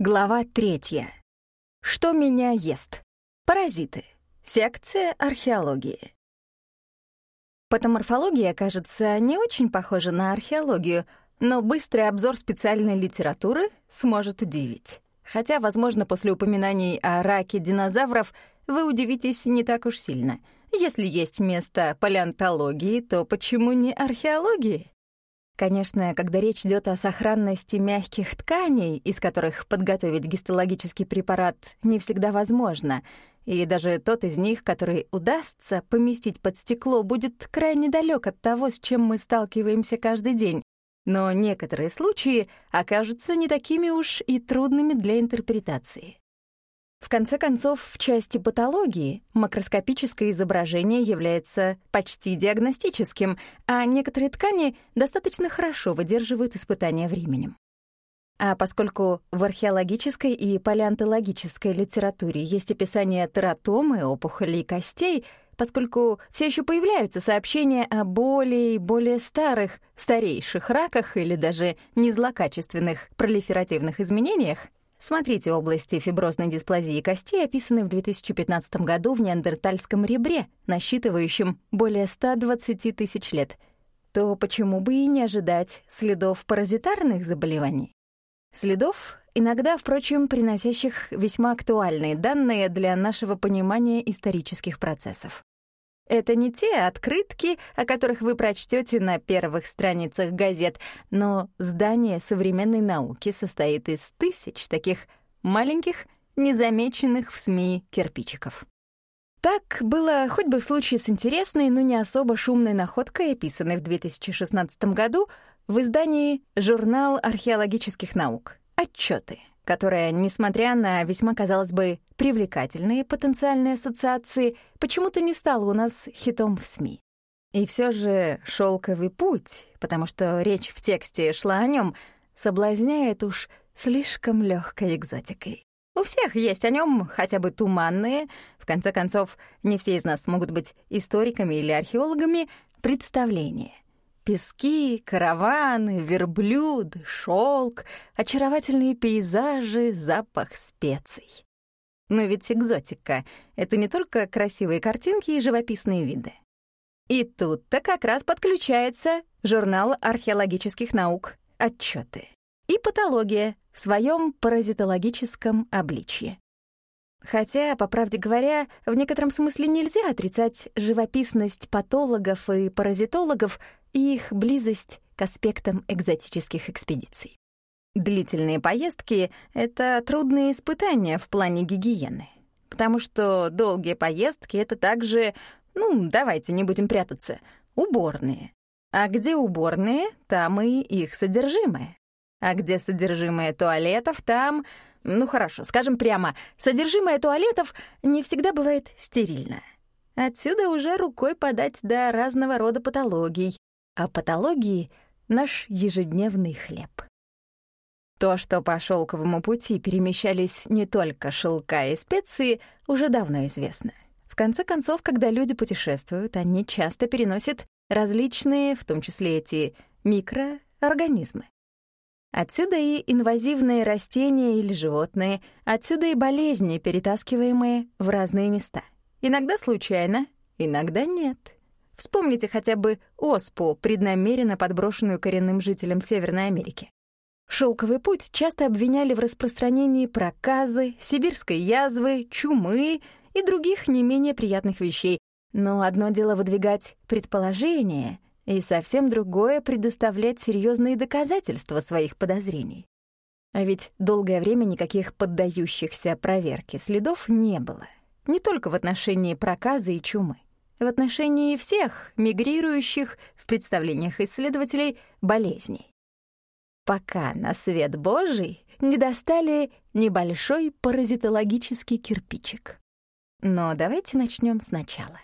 Глава третья. Что меня ест? Паразиты. Секция археологии. Патоморфология, кажется, не очень похожа на археологию, но быстрый обзор специальной литературы сможет удивить. Хотя, возможно, после упоминаний о раке динозавров вы удивитесь не так уж сильно. Если есть место палеонтологии, то почему не археологии? Конечно, когда речь идет о сохранности мягких тканей, из которых подготовить гистологический препарат не всегда возможно, и даже тот из них, который удастся поместить под стекло, будет крайне далек от того, с чем мы сталкиваемся каждый день. Но некоторые случаи окажутся не такими уж и трудными для интерпретации. В конце концов, в части патологии макроскопическое изображение является почти диагностическим, а некоторые ткани достаточно хорошо выдерживают испытания временем. А поскольку в археологической и палеонтологической литературе есть описание тератомы, опухолей костей, поскольку все еще появляются сообщения о более и более старых, старейших раках или даже незлокачественных пролиферативных изменениях, Смотрите области фиброзной дисплазии костей, описанные в 2015 году в неандертальском ребре, насчитывающем более 120 тысяч лет. То почему бы и не ожидать следов паразитарных заболеваний? Следов, иногда, впрочем, приносящих весьма актуальные данные для нашего понимания исторических процессов. Это не те открытки, о которых вы прочтете на первых страницах газет, но здание современной науки состоит из тысяч таких маленьких, незамеченных в СМИ кирпичиков. Так было хоть бы в случае с интересной, но не особо шумной находкой, описанной в 2016 году в издании «Журнал археологических наук. Отчеты», которая, несмотря на весьма, казалось бы, привлекательные потенциальные ассоциации, почему-то не стала у нас хитом в СМИ. И все же шелковый путь, потому что речь в тексте шла о нем, соблазняет уж слишком легкой экзотикой. У всех есть о нем хотя бы туманные, в конце концов, не все из нас могут быть историками или археологами, представления — Пески, караваны, верблюд, шелк, очаровательные пейзажи, запах специй. Но ведь экзотика — это не только красивые картинки и живописные виды. И тут-то как раз подключается журнал археологических наук «Отчеты» и патология в своем паразитологическом обличье. Хотя, по правде говоря, в некотором смысле нельзя отрицать живописность патологов и паразитологов и их близость к аспектам экзотических экспедиций. Длительные поездки — это трудные испытания в плане гигиены, потому что долгие поездки — это также, ну, давайте не будем прятаться, уборные. А где уборные, там и их содержимое. А где содержимое туалетов, там, ну хорошо, скажем прямо, содержимое туалетов не всегда бывает стерильно. Отсюда уже рукой подать до разного рода патологий, а патологии — наш ежедневный хлеб. То, что по шелковому пути перемещались не только шелка и специи, уже давно известно. В конце концов, когда люди путешествуют, они часто переносят различные, в том числе эти микроорганизмы. Отсюда и инвазивные растения или животные, отсюда и болезни, перетаскиваемые в разные места. Иногда случайно, иногда нет. Вспомните хотя бы оспу, преднамеренно подброшенную коренным жителям Северной Америки. Шелковый путь часто обвиняли в распространении проказы, сибирской язвы, чумы и других не менее приятных вещей. Но одно дело выдвигать предположения, и совсем другое — предоставлять серьезные доказательства своих подозрений. А ведь долгое время никаких поддающихся проверке следов не было. Не только в отношении проказы и чумы в отношении всех мигрирующих в представлениях исследователей болезней. Пока на свет Божий не достали небольшой паразитологический кирпичик. Но давайте начнем сначала.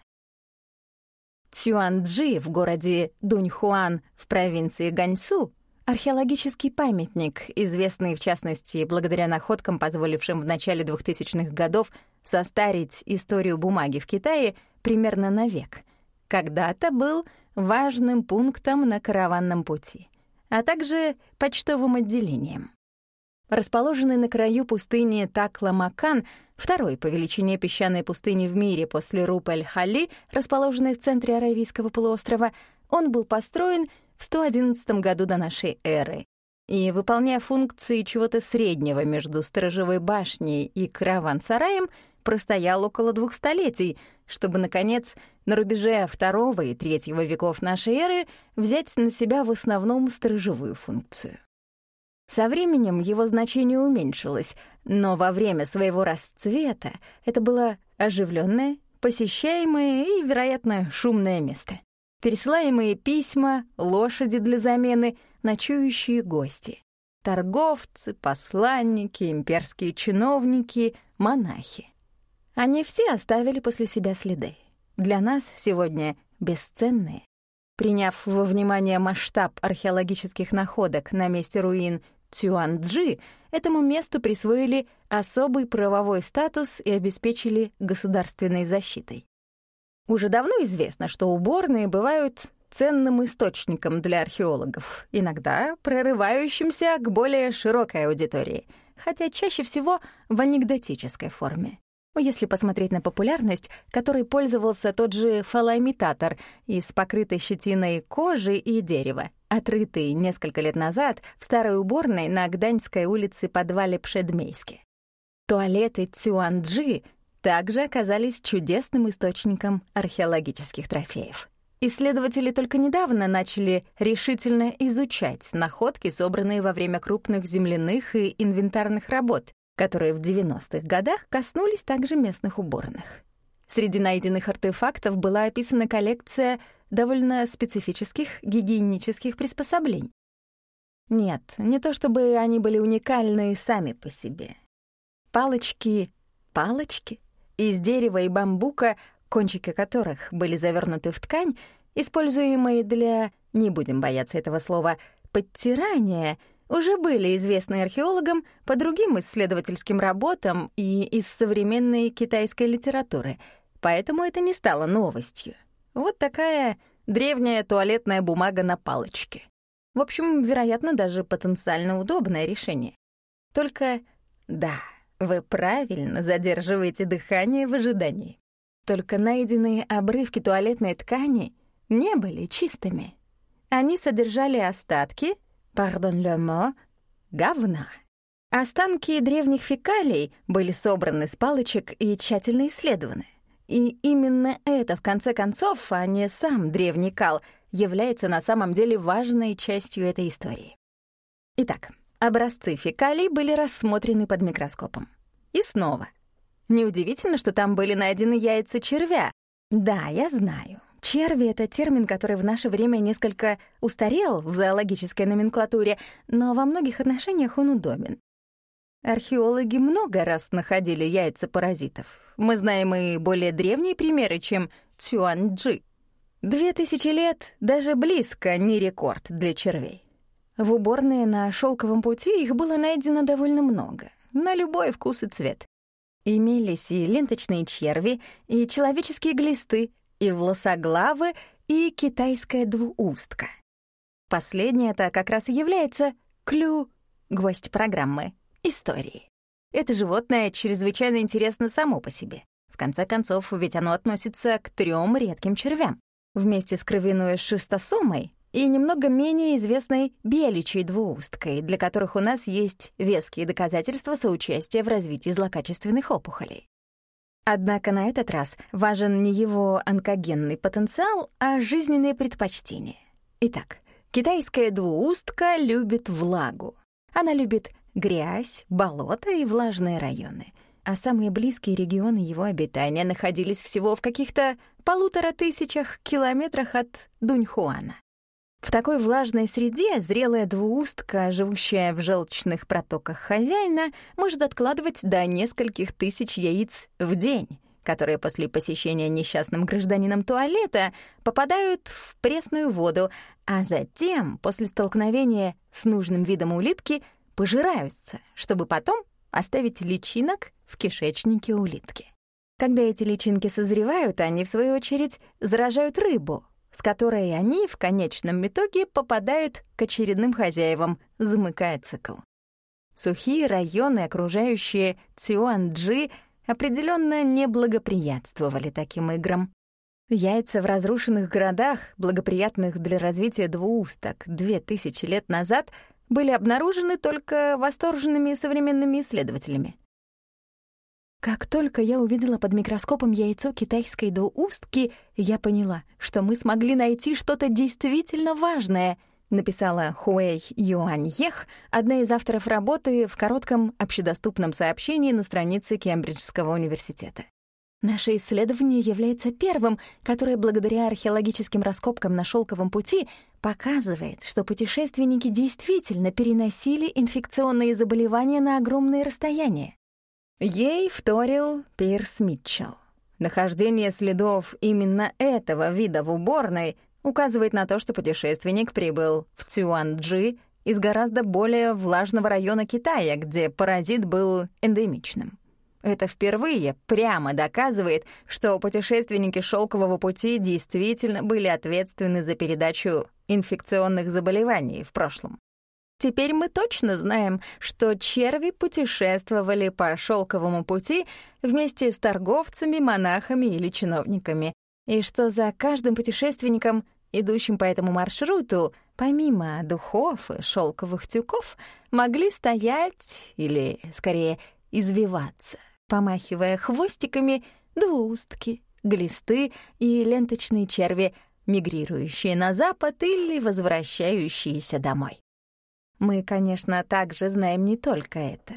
Цюанджи в городе Дуньхуан в провинции Ганьсу археологический памятник, известный в частности благодаря находкам, позволившим в начале 2000-х годов состарить историю бумаги в Китае примерно на век, когда-то был важным пунктом на караванном пути, а также почтовым отделением. Расположенный на краю пустыни Такла-Макан, второй по величине песчаной пустыни в мире после Рупель-Хали, расположенной в центре Аравийского полуострова, он был построен в 111 году до нашей эры. И, выполняя функции чего-то среднего между сторожевой башней и караван-сараем, простоял около двух столетий, чтобы, наконец, на рубеже второго и третьего веков нашей эры взять на себя в основном сторожевую функцию. Со временем его значение уменьшилось, но во время своего расцвета это было оживленное, посещаемое и, вероятно, шумное место. Пересылаемые письма, лошади для замены, ночующие гости. Торговцы, посланники, имперские чиновники, монахи. Они все оставили после себя следы. Для нас сегодня бесценные. Приняв во внимание масштаб археологических находок на месте руин Цюанджи, этому месту присвоили особый правовой статус и обеспечили государственной защитой. Уже давно известно, что уборные бывают ценным источником для археологов, иногда прорывающимся к более широкой аудитории, хотя чаще всего в анекдотической форме. Если посмотреть на популярность, которой пользовался тот же фалоимитатор из покрытой щетиной кожи и дерева, отрытый несколько лет назад в старой уборной на Гданьской улице подвале Пшедмейске. Туалеты Цюанджи также оказались чудесным источником археологических трофеев. Исследователи только недавно начали решительно изучать находки, собранные во время крупных земляных и инвентарных работ, которые в 90-х годах коснулись также местных уборных. Среди найденных артефактов была описана коллекция довольно специфических гигиенических приспособлений. Нет, не то чтобы они были уникальны сами по себе. Палочки, палочки из дерева и бамбука, кончики которых были завернуты в ткань, используемые для, не будем бояться этого слова, подтирания — уже были известны археологам по другим исследовательским работам и из современной китайской литературы, поэтому это не стало новостью. Вот такая древняя туалетная бумага на палочке. В общем, вероятно, даже потенциально удобное решение. Только, да, вы правильно задерживаете дыхание в ожидании. Только найденные обрывки туалетной ткани не были чистыми. Они содержали остатки — пардон le mot, говна. Останки древних фекалий были собраны с палочек и тщательно исследованы. И именно это, в конце концов, а не сам древний кал, является на самом деле важной частью этой истории. Итак, образцы фекалий были рассмотрены под микроскопом. И снова. Неудивительно, что там были найдены яйца червя. Да, я знаю. Черви — это термин, который в наше время несколько устарел в зоологической номенклатуре, но во многих отношениях он удобен. Археологи много раз находили яйца паразитов. Мы знаем и более древние примеры, чем Цюанджи. Две тысячи лет — даже близко не рекорд для червей. В уборные на шелковом пути их было найдено довольно много, на любой вкус и цвет. Имелись и ленточные черви, и человеческие глисты, и волосоглавы, и китайская двуустка. Последнее-то как раз и является клю, гвоздь программы, истории. Это животное чрезвычайно интересно само по себе. В конце концов, ведь оно относится к трем редким червям. Вместе с кровяной шистосомой и немного менее известной беличьей двуусткой, для которых у нас есть веские доказательства соучастия в развитии злокачественных опухолей. Однако на этот раз важен не его онкогенный потенциал, а жизненные предпочтения. Итак, китайская двуустка любит влагу. Она любит грязь, болото и влажные районы. А самые близкие регионы его обитания находились всего в каких-то полутора тысячах километрах от Дуньхуана. В такой влажной среде зрелая двуустка, живущая в желчных протоках хозяина, может откладывать до нескольких тысяч яиц в день, которые после посещения несчастным гражданином туалета попадают в пресную воду, а затем, после столкновения с нужным видом улитки, пожираются, чтобы потом оставить личинок в кишечнике улитки. Когда эти личинки созревают, они, в свою очередь, заражают рыбу — с которой они в конечном итоге попадают к очередным хозяевам, замыкая цикл. Сухие районы, окружающие Цюанджи, определенно не благоприятствовали таким играм. Яйца в разрушенных городах, благоприятных для развития двуусток две тысячи лет назад, были обнаружены только восторженными современными исследователями. Как только я увидела под микроскопом яйцо китайской двуустки, я поняла, что мы смогли найти что-то действительно важное, написала Хуэй Юаньех, одна из авторов работы в коротком общедоступном сообщении на странице Кембриджского университета. Наше исследование является первым, которое благодаря археологическим раскопкам на Шелковом пути показывает, что путешественники действительно переносили инфекционные заболевания на огромные расстояния. Ей вторил Пирс Митчелл. Нахождение следов именно этого вида в уборной указывает на то, что путешественник прибыл в Цюанджи из гораздо более влажного района Китая, где паразит был эндемичным. Это впервые прямо доказывает, что путешественники шелкового пути действительно были ответственны за передачу инфекционных заболеваний в прошлом. Теперь мы точно знаем, что черви путешествовали по шелковому пути вместе с торговцами, монахами или чиновниками, и что за каждым путешественником, идущим по этому маршруту, помимо духов и шелковых тюков, могли стоять или, скорее, извиваться помахивая хвостиками двуустки, глисты и ленточные черви, мигрирующие на запад или возвращающиеся домой. Мы, конечно, также знаем не только это.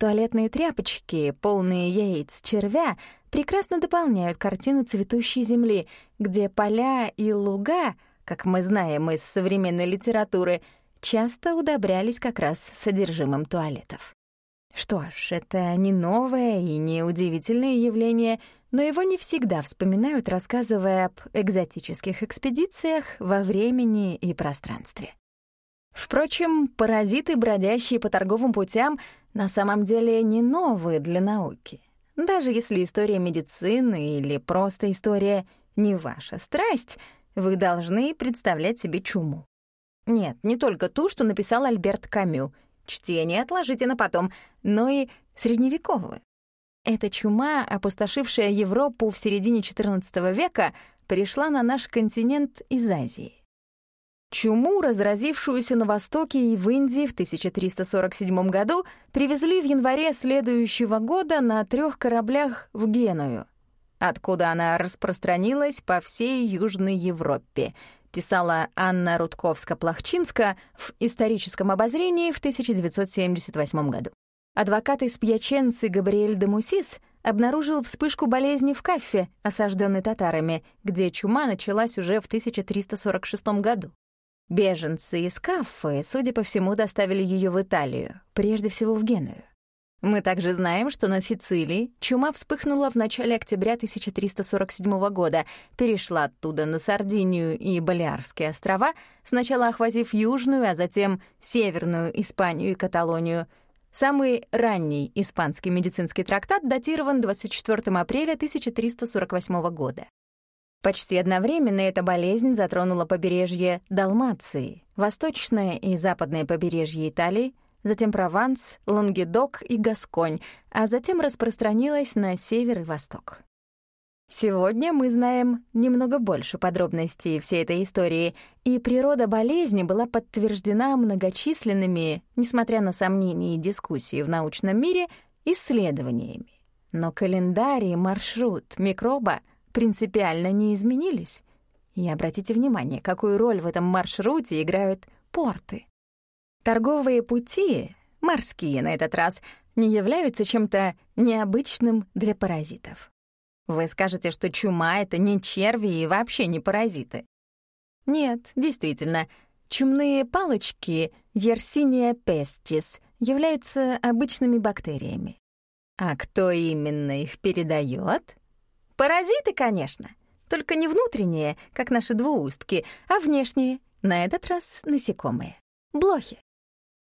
Туалетные тряпочки, полные яиц червя, прекрасно дополняют картину цветущей земли, где поля и луга, как мы знаем из современной литературы, часто удобрялись как раз содержимым туалетов. Что ж, это не новое и не удивительное явление, но его не всегда вспоминают, рассказывая об экзотических экспедициях во времени и пространстве. Впрочем, паразиты, бродящие по торговым путям, на самом деле не новые для науки. Даже если история медицины или просто история не ваша страсть, вы должны представлять себе чуму. Нет, не только ту, что написал Альберт Камю — Чтение отложите на потом, но и средневековую. Эта чума, опустошившая Европу в середине XIV века, пришла на наш континент из Азии. Чуму, разразившуюся на Востоке и в Индии в 1347 году, привезли в январе следующего года на трех кораблях в Геную, откуда она распространилась по всей Южной Европе — писала Анна Рудковска-Плахчинска в «Историческом обозрении» в 1978 году. Адвокат из Пьяченцы Габриэль де Мусис обнаружил вспышку болезни в Каффе, осажденной татарами, где чума началась уже в 1346 году. Беженцы из Каффы, судя по всему, доставили ее в Италию, прежде всего в Геную. Мы также знаем, что на Сицилии чума вспыхнула в начале октября 1347 года, перешла оттуда на Сардинию и Балиарские острова, сначала охватив Южную, а затем Северную Испанию и Каталонию. Самый ранний испанский медицинский трактат датирован 24 апреля 1348 года. Почти одновременно эта болезнь затронула побережье Далмации, восточное и западное побережье Италии, затем Прованс, Лангедок и Гасконь, а затем распространилась на север и восток. Сегодня мы знаем немного больше подробностей всей этой истории, и природа болезни была подтверждена многочисленными, несмотря на сомнения и дискуссии в научном мире, исследованиями. Но календарь и маршрут микроба принципиально не изменились. И обратите внимание, какую роль в этом маршруте играют порты. Торговые пути, морские на этот раз, не являются чем-то необычным для паразитов. Вы скажете, что чума — это не черви и вообще не паразиты. Нет, действительно, чумные палочки Yersinia pestis являются обычными бактериями. А кто именно их передает? Паразиты, конечно, только не внутренние, как наши двуустки, а внешние, на этот раз насекомые, блохи.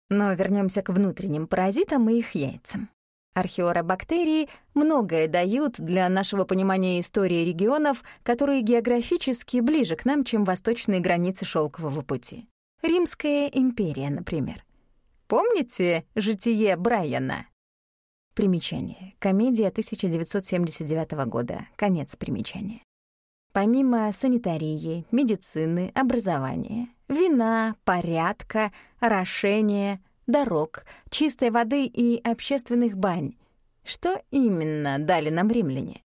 Но вернемся к внутренним паразитам и их яйцам. Археоробактерии многое дают для нашего понимания истории регионов, которые географически ближе к нам, чем восточные границы Шелкового пути. Римская империя, например. Помните «Житие Брайана»? Примечание. Комедия 1979 года. Конец примечания. Помимо санитарии, медицины, образования, вина, порядка, орошения, дорог, чистой воды и общественных бань, что именно дали нам римляне?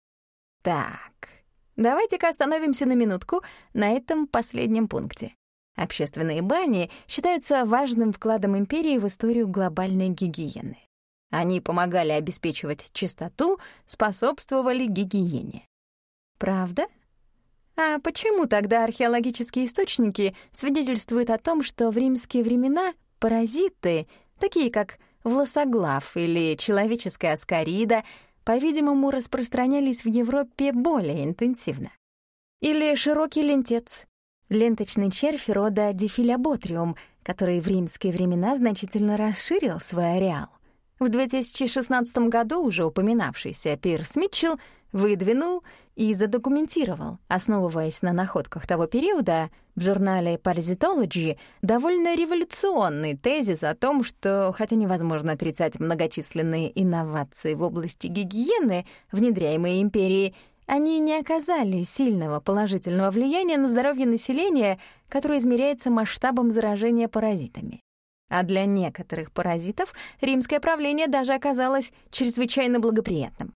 Так, давайте-ка остановимся на минутку на этом последнем пункте. Общественные бани считаются важным вкладом империи в историю глобальной гигиены. Они помогали обеспечивать чистоту, способствовали гигиене. Правда? А почему тогда археологические источники свидетельствуют о том, что в римские времена паразиты, такие как власоглав или человеческая аскарида, по-видимому, распространялись в Европе более интенсивно? Или широкий лентец, ленточный червь рода Дифилоботриум, который в римские времена значительно расширил свой ареал? В 2016 году уже упоминавшийся Пирс Митчелл выдвинул и задокументировал, основываясь на находках того периода, в журнале Parasitology довольно революционный тезис о том, что, хотя невозможно отрицать многочисленные инновации в области гигиены, внедряемые империей, они не оказали сильного положительного влияния на здоровье населения, которое измеряется масштабом заражения паразитами. А для некоторых паразитов римское правление даже оказалось чрезвычайно благоприятным.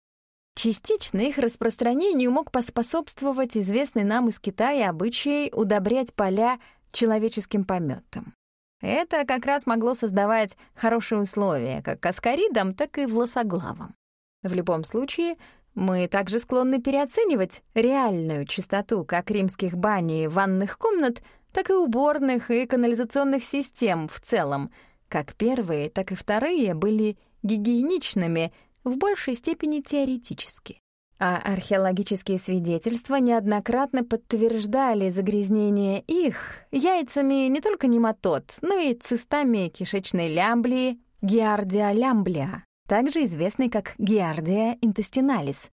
Частично их распространению мог поспособствовать известный нам из Китая обычай удобрять поля человеческим пометом. Это как раз могло создавать хорошие условия как аскаридам, так и власоглавам. В любом случае, мы также склонны переоценивать реальную чистоту как римских бань и ванных комнат, так и уборных и канализационных систем в целом. Как первые, так и вторые были гигиеничными, в большей степени теоретически. А археологические свидетельства неоднократно подтверждали загрязнение их яйцами не только нематод, но и цистами кишечной лямблии Гиардия лямблия, также известной как Гиардия интестиналис.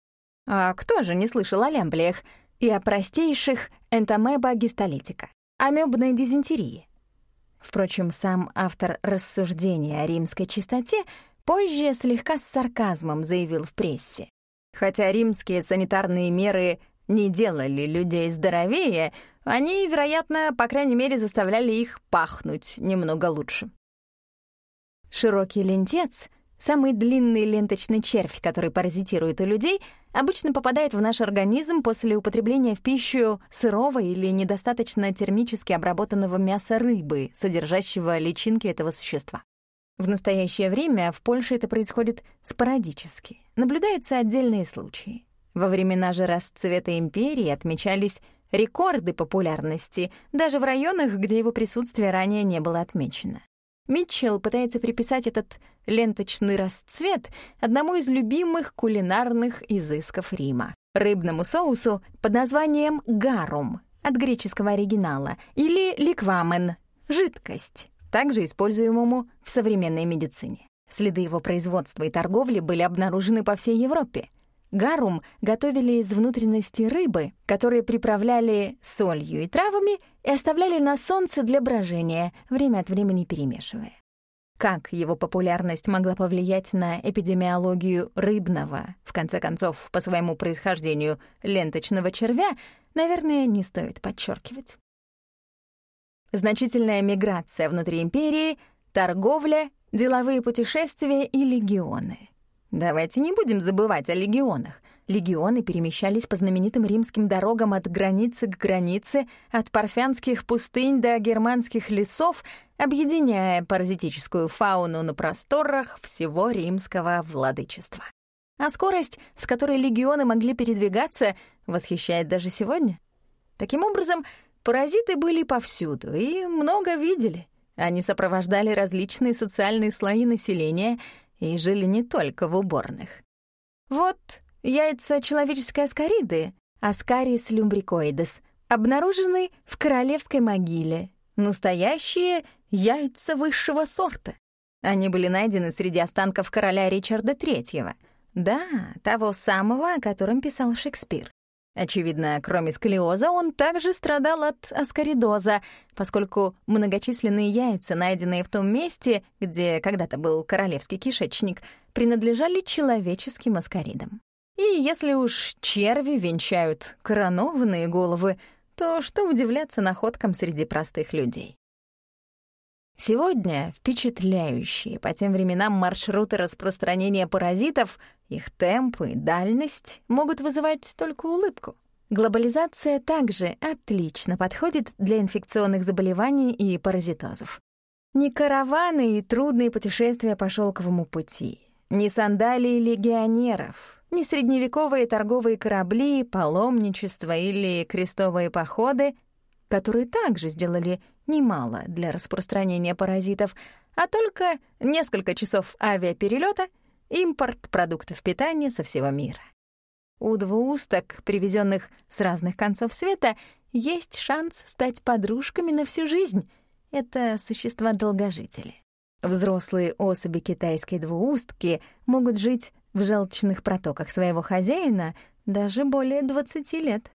А кто же не слышал о лямблиях и о простейших энтомеба гистолитика? Амебной дизентерии. Впрочем, сам автор рассуждения о римской чистоте позже слегка с сарказмом заявил в прессе. Хотя римские санитарные меры не делали людей здоровее, они, вероятно, по крайней мере, заставляли их пахнуть немного лучше. Широкий лентец — Самый длинный ленточный червь, который паразитирует у людей, обычно попадает в наш организм после употребления в пищу сырого или недостаточно термически обработанного мяса рыбы, содержащего личинки этого существа. В настоящее время в Польше это происходит спорадически. Наблюдаются отдельные случаи. Во времена же расцвета империи отмечались рекорды популярности даже в районах, где его присутствие ранее не было отмечено. Митчелл пытается приписать этот ленточный расцвет одному из любимых кулинарных изысков Рима — рыбному соусу под названием гарум от греческого оригинала или ликвамен — жидкость, также используемому в современной медицине. Следы его производства и торговли были обнаружены по всей Европе — Гарум готовили из внутренности рыбы, которые приправляли солью и травами и оставляли на солнце для брожения, время от времени перемешивая. Как его популярность могла повлиять на эпидемиологию рыбного, в конце концов, по своему происхождению, ленточного червя, наверное, не стоит подчеркивать. Значительная миграция внутри империи, торговля, деловые путешествия и легионы — Давайте не будем забывать о легионах. Легионы перемещались по знаменитым римским дорогам от границы к границе, от парфянских пустынь до германских лесов, объединяя паразитическую фауну на просторах всего римского владычества. А скорость, с которой легионы могли передвигаться, восхищает даже сегодня. Таким образом, паразиты были повсюду и много видели. Они сопровождали различные социальные слои населения — и жили не только в уборных. Вот яйца человеческой аскариды, аскарис люмбрикоидес, обнаружены в королевской могиле. Настоящие яйца высшего сорта. Они были найдены среди останков короля Ричарда III. Да, того самого, о котором писал Шекспир. Очевидно, кроме сколиоза, он также страдал от аскаридоза, поскольку многочисленные яйца, найденные в том месте, где когда-то был королевский кишечник, принадлежали человеческим аскаридам. И если уж черви венчают коронованные головы, то что удивляться находкам среди простых людей? Сегодня впечатляющие по тем временам маршруты распространения паразитов, их темпы и дальность могут вызывать только улыбку. Глобализация также отлично подходит для инфекционных заболеваний и паразитозов. Ни караваны и трудные путешествия по шелковому пути, ни сандалии легионеров, ни средневековые торговые корабли, паломничество или крестовые походы, которые также сделали немало для распространения паразитов, а только несколько часов авиаперелета, импорт продуктов питания со всего мира. У двуусток, привезенных с разных концов света, есть шанс стать подружками на всю жизнь. Это существа-долгожители. Взрослые особи китайской двуустки могут жить в желчных протоках своего хозяина даже более 20 лет.